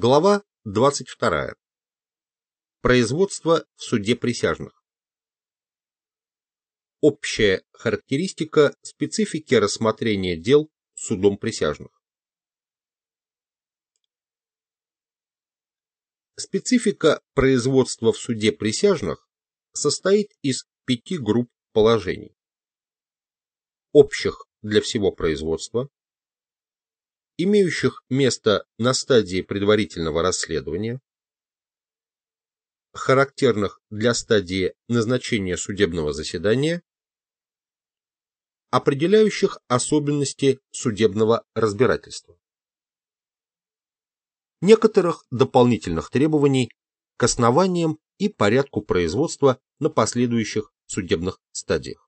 Глава 22. Производство в суде присяжных. Общая характеристика специфики рассмотрения дел судом присяжных. Специфика производства в суде присяжных состоит из пяти групп положений. Общих для всего производства, имеющих место на стадии предварительного расследования, характерных для стадии назначения судебного заседания, определяющих особенности судебного разбирательства. Некоторых дополнительных требований к основаниям и порядку производства на последующих судебных стадиях.